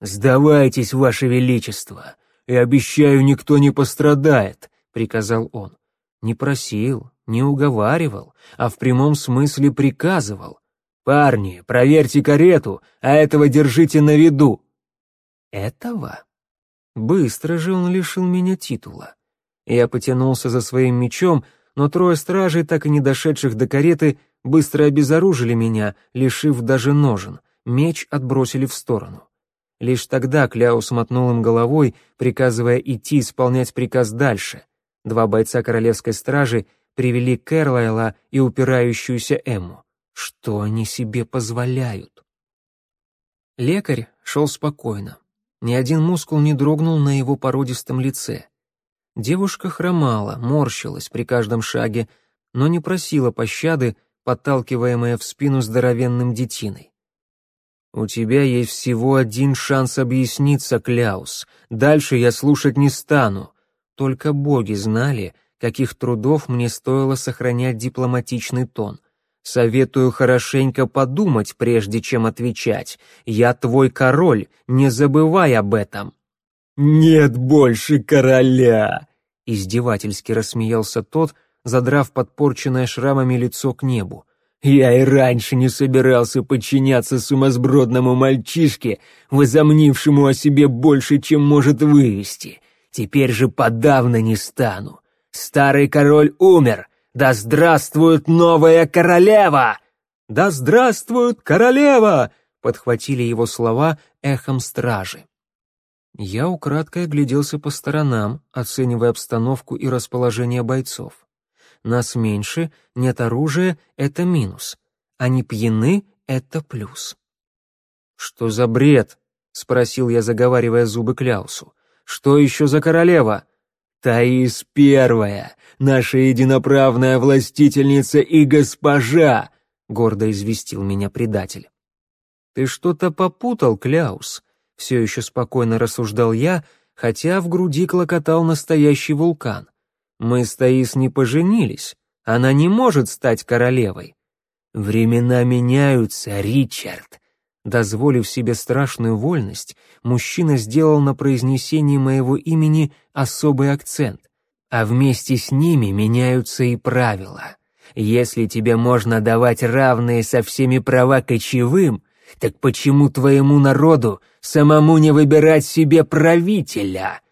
S6: «Сдавайтесь, Ваше Величество, и обещаю, никто не пострадает», — приказал он. Не просил, не уговаривал, а в прямом смысле приказывал. «Парни, проверьте карету, а этого держите на виду». «Этого?» Быстро же он лишил меня титула. Я потянулся за своим мечом, но трое стражей, так и не дошедших до кареты, быстро обезоружили меня, лишив даже ножен. Меч отбросили в сторону. Лишь тогда Кляус мотнул им головой, приказывая идти исполнять приказ дальше. Два бойца королевской стражи привели Кэрлайла и упирающуюся Эмму. Что они себе позволяют? Лекарь шел спокойно. Ни один мускул не дрогнул на его породистом лице. Девушка хромала, морщилась при каждом шаге, но не просила пощады, подталкиваемая в спину здоровенным детиной. «У тебя есть всего один шанс объясниться, Кляус. Дальше я слушать не стану. Только боги знали, каких трудов мне стоило сохранять дипломатичный тон. Советую хорошенько подумать, прежде чем отвечать. Я твой король, не забывай об этом». «Нет больше короля!» — издевательски рассмеялся тот, задрав подпорченное шрамами лицо к небу. Я и раньше не собирался подчиняться сумасбродному мальчишке, возомнившему о себе больше, чем может вывести. Теперь же подавно не стану. Старый король умер. Да здравствует новая королева! Да здравствует королева! Подхватили его слова эхом стражи. Я украдкой огляделся по сторонам, оценивая обстановку и расположение бойцов. Нас меньше, нет оружия — это минус. Они пьяны — это плюс. «Что за бред?» — спросил я, заговаривая зубы Кляусу. «Что еще за королева?» «Таис Первая, наша единоправная властительница и госпожа!» — гордо известил меня предатель. «Ты что-то попутал, Кляус?» — все еще спокойно рассуждал я, хотя в груди клокотал настоящий вулкан. Мы с Таис не поженились. Она не может стать королевой. Времена меняются, Ричард. Дозволив себе страшную вольность, мужчина сделал на произнесении моего имени особый акцент. А вместе с ними меняются и правила. Если тебе можно давать равные со всеми права кочевым, так почему твоему народу самому не выбирать себе правителя?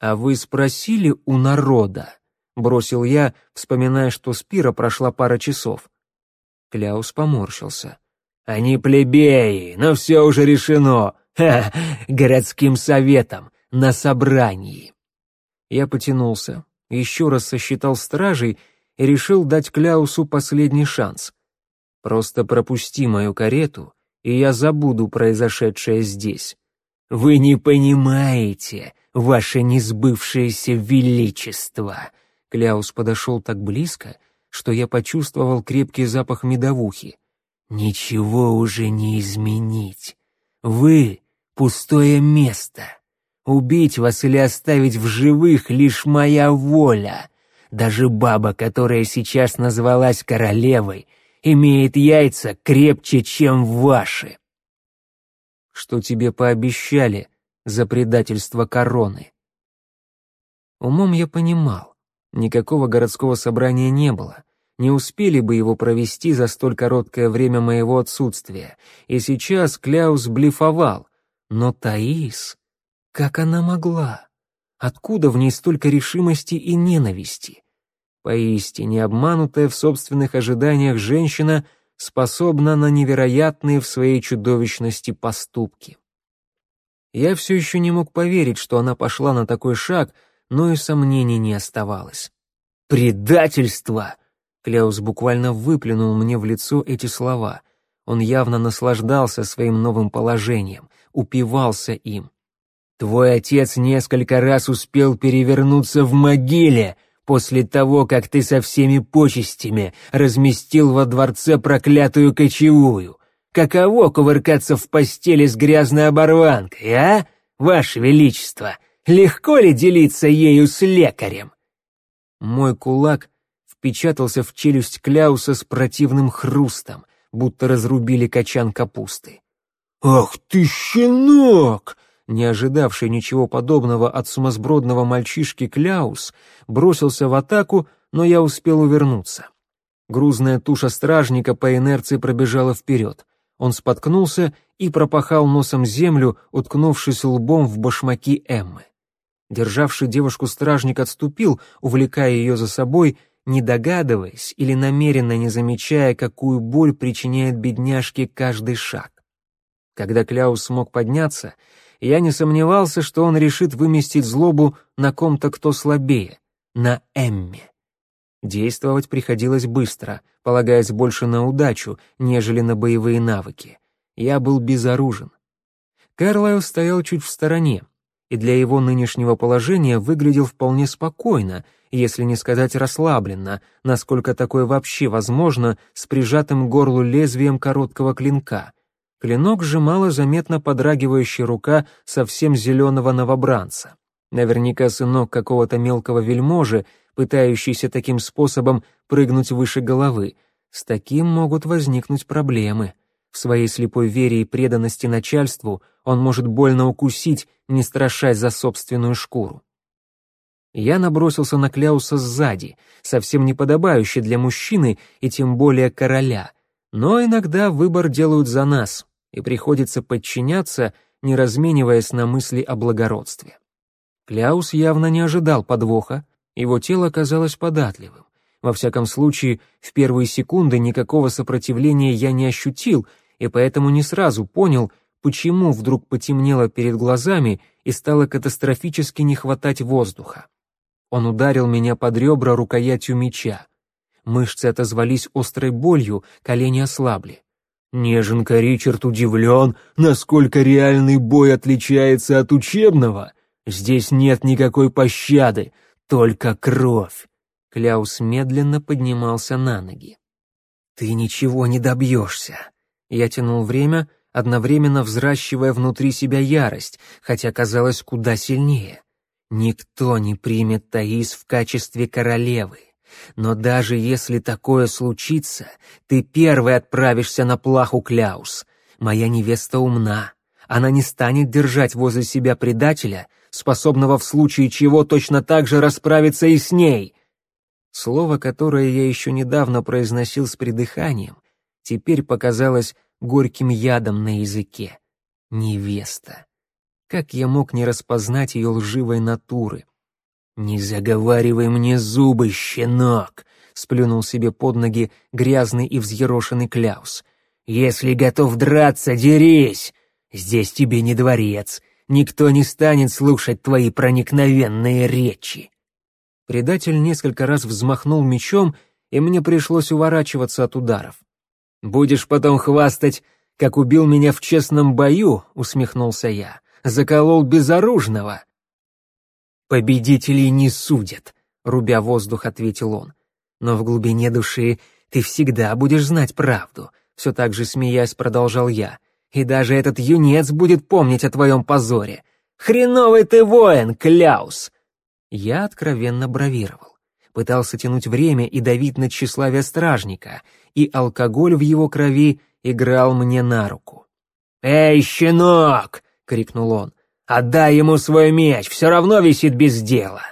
S6: А вы спросили у народа? бросил я, вспоминая, что с пира прошла пара часов. Кляус поморщился. Они плебеи, но все уже решено. Ха, городским советом, на собрании. Я потянулся, еще раз сосчитал стражей и решил дать Кляусу последний шанс. Просто пропусти мою карету, и я забуду произошедшее здесь. Вы не понимаете, ваше несбывшееся величество, Кляус подошел так близко, что я почувствовал крепкий запах медовухи. «Ничего уже не изменить. Вы — пустое место. Убить вас или оставить в живых — лишь моя воля. Даже баба, которая сейчас назвалась королевой, имеет яйца крепче, чем ваши». «Что тебе пообещали за предательство короны?» Умом я понимал, Никакого городского собрания не было. Не успели бы его провести за столь короткое время моего отсутствия. И сейчас Кляус блефовал. Но Таис... Как она могла? Откуда в ней столько решимости и ненависти? Поистине, обманутая в собственных ожиданиях женщина способна на невероятные в своей чудовищности поступки. Я все еще не мог поверить, что она пошла на такой шаг — но и сомнений не оставалось. «Предательство!» Кляус буквально выплюнул мне в лицо эти слова. Он явно наслаждался своим новым положением, упивался им. «Твой отец несколько раз успел перевернуться в могиле после того, как ты со всеми почестями разместил во дворце проклятую кочевую. Каково кувыркаться в постели с грязной оборванкой, а, Ваше Величество? Легко ли делиться ею с лекарем?» Мой кулак впечатался в челюсть Кляуса с противным хрустом, будто разрубили качан капусты. «Ах ты, щенок!» Не ожидавший ничего подобного от сумасбродного мальчишки Кляус бросился в атаку, но я успел увернуться. Грузная туша стражника по инерции пробежала вперед. Он споткнулся и пропахал носом землю, уткнувшись лбом в башмаки Эммы. Державший девушку стражник отступил, увлекая ее за собой, не догадываясь или намеренно не замечая, какую боль причиняет бедняжке каждый шаг. Когда Кляус смог подняться, я не сомневался, что он решит выместить злобу на ком-то, кто слабее, на Эмме. Действовать приходилось быстро, полагаясь больше на удачу, нежели на боевые навыки. Я был безоружен. Карлайл стоял чуть в стороне, и для его нынешнего положения выглядел вполне спокойно, если не сказать расслабленно, насколько такое вообще возможно с прижатым горлу лезвием короткого клинка. Клинок сжимала заметно подрагивающая рука совсем зеленого новобранца. Наверняка сынок какого-то мелкого вельможи, пытающийся таким способом прыгнуть выше головы. С таким могут возникнуть проблемы. В своей слепой вере и преданности начальству он может больно укусить, не страшась за собственную шкуру. Я набросился на Кляуса сзади, совсем неподобающе для мужчины и тем более короля. Но иногда выбор делают за нас, и приходится подчиняться, не размениваясь на мысли о благородстве. Кляус явно не ожидал подвоха, его тело казалось податливым. Во всяком случае, в первые секунды никакого сопротивления я не ощутил, и поэтому не сразу понял, почему вдруг потемнело перед глазами и стало катастрофически не хватать воздуха. Он ударил меня под ребра рукоятью меча. Мышцы отозвались острой болью, колени ослабли. Неженка Ричард удивлен, насколько реальный бой отличается от учебного. Здесь нет никакой пощады, только кровь. Кляус медленно поднимался на ноги. «Ты ничего не добьешься». Я тянул время, одновременно взращивая внутри себя ярость, хотя казалось куда сильнее. Никто не примет Таис в качестве королевы. Но даже если такое случится, ты первый отправишься на плаху, Кляус. Моя невеста умна. Она не станет держать возле себя предателя, способного в случае чего точно так же расправиться и с ней. Слово, которое я еще недавно произносил с придыханием, теперь показалось горьким ядом на языке. Невеста. Как я мог не распознать ее лживой натуры? «Не заговаривай мне зубы, щенок!» — сплюнул себе под ноги грязный и взъерошенный Кляус. «Если готов драться, дерись! Здесь тебе не дворец, никто не станет слушать твои проникновенные речи!» Предатель несколько раз взмахнул мечом, и мне пришлось уворачиваться от ударов. «Будешь потом хвастать, как убил меня в честном бою», — усмехнулся я заколол безоружного. «Победителей не судят», — рубя воздух, ответил он. «Но в глубине души ты всегда будешь знать правду», — все так же смеясь продолжал я. «И даже этот юнец будет помнить о твоем позоре. Хреновый ты воин, Кляус!» Я откровенно бравировал. Пытался тянуть время и давить на тщеславие стражника, и алкоголь в его крови играл мне на руку. «Эй, щенок!» крикнул он. «Отдай ему свой меч, все равно висит без дела!»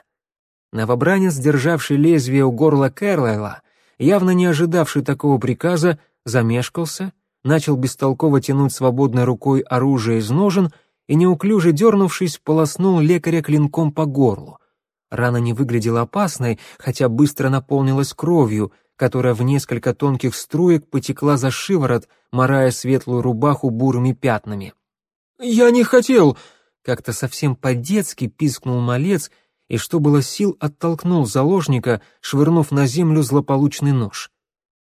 S6: Новобранец, державший лезвие у горла Кэрлайла, явно не ожидавший такого приказа, замешкался, начал бестолково тянуть свободной рукой оружие из ножен и, неуклюже дернувшись, полоснул лекаря клинком по горлу. Рана не выглядела опасной, хотя быстро наполнилась кровью, которая в несколько тонких струек потекла за шиворот, морая светлую рубаху бурыми пятнами. «Я не хотел!» Как-то совсем по-детски пискнул малец и, что было сил, оттолкнул заложника, швырнув на землю злополучный нож.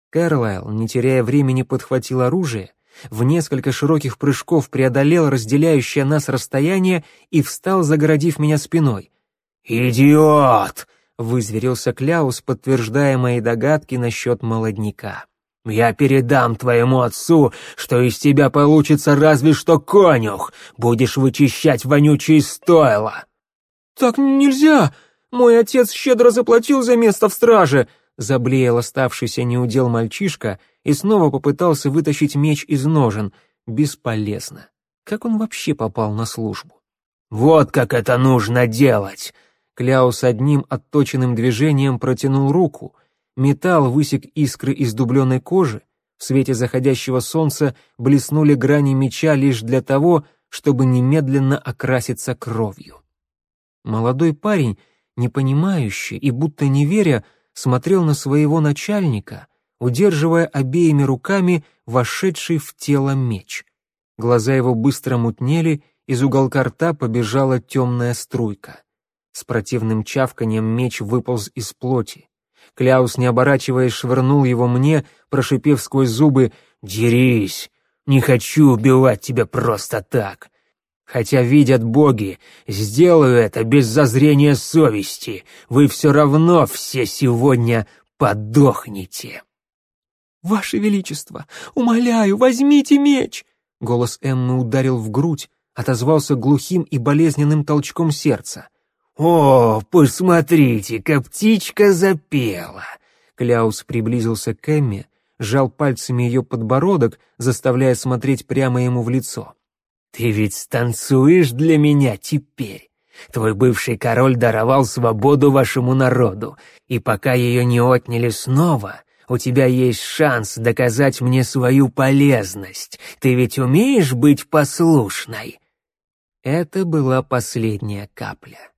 S6: Кэрлайл, не теряя времени, подхватил оружие В несколько широких прыжков преодолел разделяющее нас расстояние и встал, загородив меня спиной. «Идиот!» — вызверился Кляус, подтверждая мои догадки насчет молодняка. «Я передам твоему отцу, что из тебя получится разве что конюх. Будешь вычищать вонючие стойла». «Так нельзя! Мой отец щедро заплатил за место в страже!» Заблеял оставшийся неудел мальчишка и снова попытался вытащить меч из ножен. Бесполезно. Как он вообще попал на службу? «Вот как это нужно делать!» Кляус одним отточенным движением протянул руку. Металл высек искры из дубленой кожи. В свете заходящего солнца блеснули грани меча лишь для того, чтобы немедленно окраситься кровью. Молодой парень, непонимающий и будто не веря, смотрел на своего начальника, удерживая обеими руками вошедший в тело меч. Глаза его быстро мутнели, из уголка рта побежала темная струйка. С противным чавканием меч выполз из плоти. Кляус, не оборачиваясь, швырнул его мне, прошипев сквозь зубы «Дерись! Не хочу убивать тебя просто так! Хотя видят боги, сделаю это без зазрения совести. Вы все равно все сегодня подохнете. «Ваше Величество, умоляю, возьмите меч!» Голос Эммы ударил в грудь, отозвался глухим и болезненным толчком сердца. «О, посмотрите, как птичка запела!» Кляус приблизился к Эмме, сжал пальцами ее подбородок, заставляя смотреть прямо ему в лицо. «Ты ведь станцуешь для меня теперь. Твой бывший король даровал свободу вашему народу, и пока ее не отняли снова, у тебя есть шанс доказать мне свою полезность. Ты ведь умеешь быть послушной?» Это была последняя капля.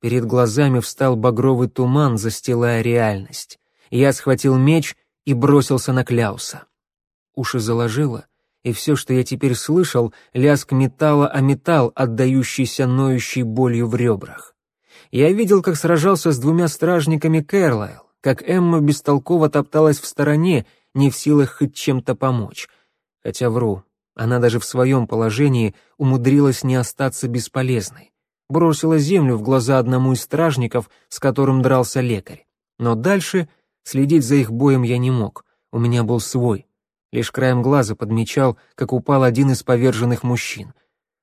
S6: Перед глазами встал багровый туман, застилая реальность. Я схватил меч и бросился на Кляуса. Уши заложило, и все, что я теперь слышал, лязг металла о металл, отдающийся ноющей болью в ребрах. Я видел, как сражался с двумя стражниками Кэрлайл, как Эмма бестолково топталась в стороне, не в силах хоть чем-то помочь. Хотя вру, она даже в своем положении умудрилась не остаться бесполезной. Бросила землю в глаза одному из стражников, с которым дрался лекарь. Но дальше следить за их боем я не мог, у меня был свой. Лишь краем глаза подмечал, как упал один из поверженных мужчин.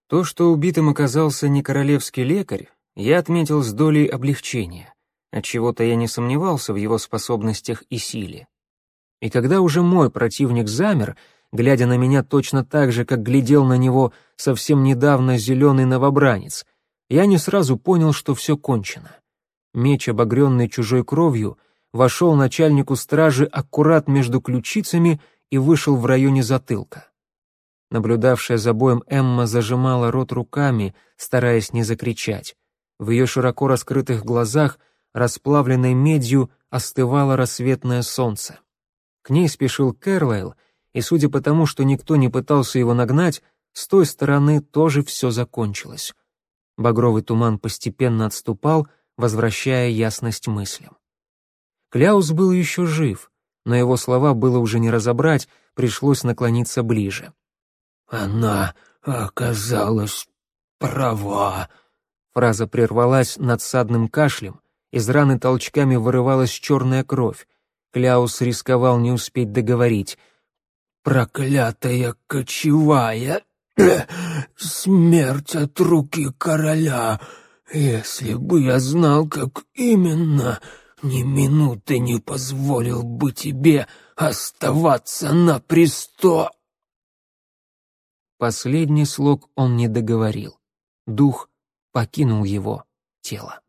S6: То, что убитым оказался не королевский лекарь, я отметил с долей облегчения. Отчего-то я не сомневался в его способностях и силе. И когда уже мой противник замер, глядя на меня точно так же, как глядел на него совсем недавно зеленый новобранец, я не сразу понял, что все кончено. Меч, обогренный чужой кровью, вошел начальнику стражи аккурат между ключицами — и вышел в районе затылка. Наблюдавшая за боем Эмма зажимала рот руками, стараясь не закричать. В ее широко раскрытых глазах, расплавленной медью, остывало рассветное солнце. К ней спешил Кэрлайл, и судя по тому, что никто не пытался его нагнать, с той стороны тоже все закончилось. Багровый туман постепенно отступал, возвращая ясность мыслям. Кляус был еще жив, но его слова было уже не разобрать, пришлось наклониться ближе. «Она оказалась права», Фраза прервалась надсадным кашлем, из раны толчками вырывалась черная кровь. Кляус рисковал не успеть договорить. «Проклятая кочевая! Смерть от руки короля! Если бы я знал, как именно, ни минуты не позволил бы тебе оставаться на престо...» Последний слог он не договорил. Дух покинул его тело.